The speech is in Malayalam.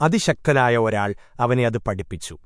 അതിശക്തനായ ഒരാൾ അവനെ അത് പഠിപ്പിച്ചു.